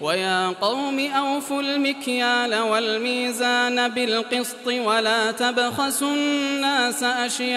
ويا قوم أوفوا المكيال والميزان بالقسط ولا تبخسوا الناس أشياءهم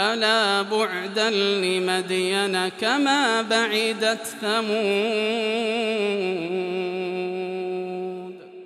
ألا بعدا لمدين كما بعدت ثمود